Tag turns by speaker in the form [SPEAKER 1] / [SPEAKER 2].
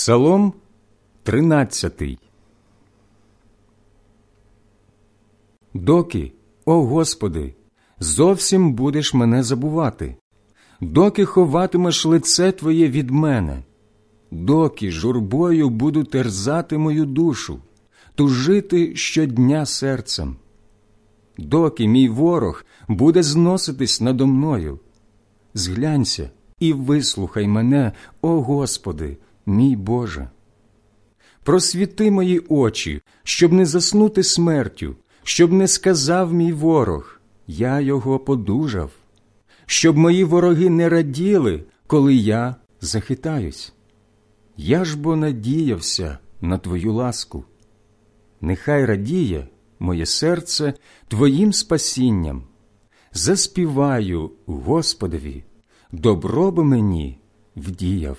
[SPEAKER 1] Псалом 13 Доки, о Господи, зовсім будеш мене забувати, доки ховатимеш лице Твоє від мене, доки журбою буду терзати мою душу, тужити щодня серцем, доки мій ворог буде зноситись надо мною. Зглянься і вислухай мене, о Господи, мій Боже. Просвіти мої очі, щоб не заснути смертю, щоб не сказав мій ворог, я його подужав, щоб мої вороги не раділи, коли я захитаюсь. Я ж бо надіявся на Твою ласку. Нехай радіє моє серце Твоїм спасінням. Заспіваю Господові, добро би мені вдіяв.